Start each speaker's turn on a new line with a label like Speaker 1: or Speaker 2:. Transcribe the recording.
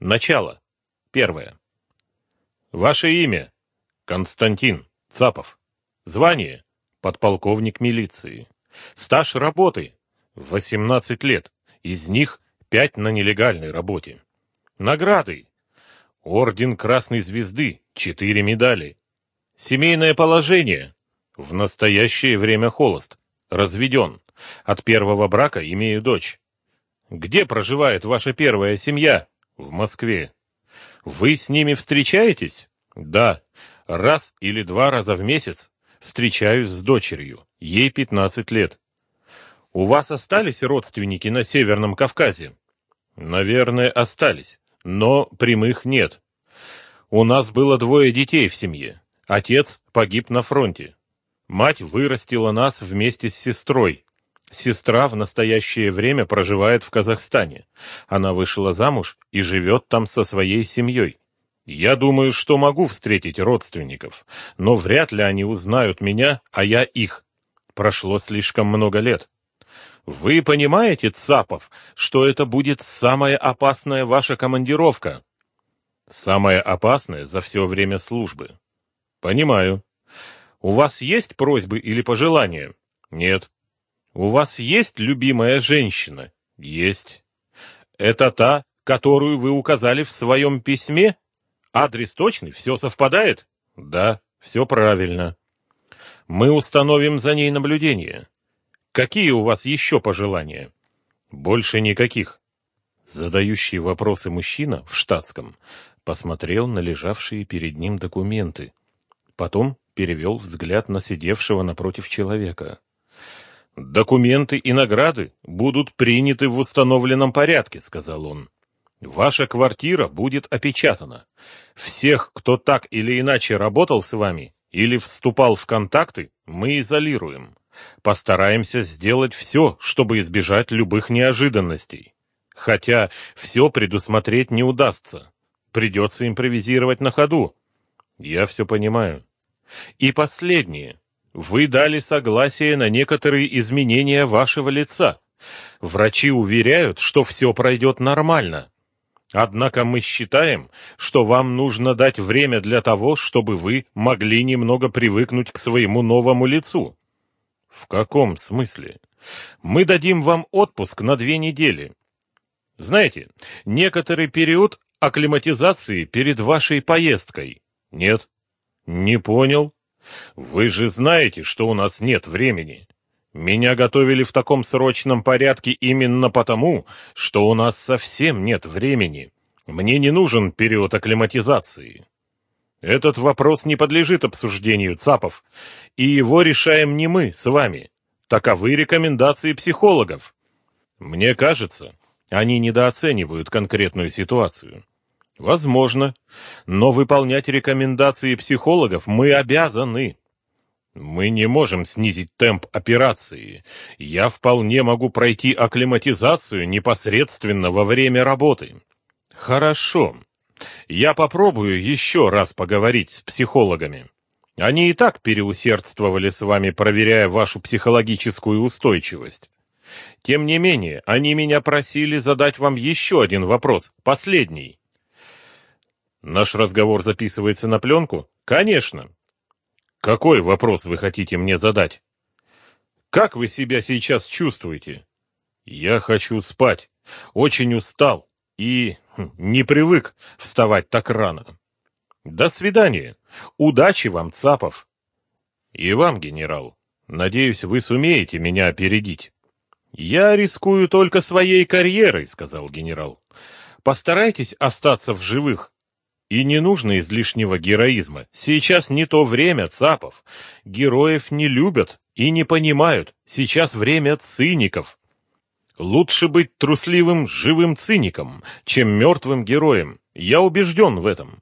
Speaker 1: Начало. Первое. Ваше имя? Константин Цапов. Звание? Подполковник милиции. Стаж работы? 18 лет. Из них 5 на нелегальной работе. Награды? Орден Красной Звезды, 4 медали. Семейное положение? В настоящее время холост. Разведен. От первого брака имею дочь. Где проживает ваша первая семья? В Москве. Вы с ними встречаетесь? Да. Раз или два раза в месяц встречаюсь с дочерью. Ей 15 лет. У вас остались родственники на Северном Кавказе? Наверное, остались, но прямых нет. У нас было двое детей в семье. Отец погиб на фронте. Мать вырастила нас вместе с сестрой. Сестра в настоящее время проживает в Казахстане. Она вышла замуж и живет там со своей семьей. Я думаю, что могу встретить родственников, но вряд ли они узнают меня, а я их. Прошло слишком много лет. Вы понимаете, Цапов, что это будет самая опасная ваша командировка? Самая опасная за все время службы. Понимаю. У вас есть просьбы или пожелания? Нет. У вас есть любимая женщина? Есть. Это та, которую вы указали в своем письме? Адрес точный? Все совпадает? Да, все правильно. Мы установим за ней наблюдение. Какие у вас еще пожелания? Больше никаких. Задающий вопросы мужчина в штатском посмотрел на лежавшие перед ним документы. Потом перевел взгляд на сидевшего напротив человека. «Документы и награды будут приняты в установленном порядке», — сказал он. «Ваша квартира будет опечатана. Всех, кто так или иначе работал с вами или вступал в контакты, мы изолируем. Постараемся сделать все, чтобы избежать любых неожиданностей. Хотя все предусмотреть не удастся. Придется импровизировать на ходу. Я все понимаю. И последнее. Вы дали согласие на некоторые изменения вашего лица. Врачи уверяют, что все пройдет нормально. Однако мы считаем, что вам нужно дать время для того, чтобы вы могли немного привыкнуть к своему новому лицу. В каком смысле? Мы дадим вам отпуск на две недели. Знаете, некоторый период акклиматизации перед вашей поездкой. Нет? Не понял? Вы же знаете, что у нас нет времени. Меня готовили в таком срочном порядке именно потому, что у нас совсем нет времени. Мне не нужен период акклиматизации. Этот вопрос не подлежит обсуждению ЦАПов, и его решаем не мы с вами. Таковы рекомендации психологов. Мне кажется, они недооценивают конкретную ситуацию. Возможно, но выполнять рекомендации психологов мы обязаны. Мы не можем снизить темп операции. Я вполне могу пройти акклиматизацию непосредственно во время работы. Хорошо. Я попробую еще раз поговорить с психологами. Они и так переусердствовали с вами, проверяя вашу психологическую устойчивость. Тем не менее, они меня просили задать вам еще один вопрос, последний. Наш разговор записывается на пленку? Конечно. Какой вопрос вы хотите мне задать? Как вы себя сейчас чувствуете? Я хочу спать. Очень устал и хм, не привык вставать так рано. До свидания. Удачи вам, Цапов. И вам, генерал. Надеюсь, вы сумеете меня опередить. Я рискую только своей карьерой, сказал генерал. Постарайтесь остаться в живых. И не нужно излишнего героизма. Сейчас не то время, Цапов. Героев не любят и не понимают. Сейчас время циников. Лучше быть трусливым, живым циником, чем мертвым героем. Я убежден в этом.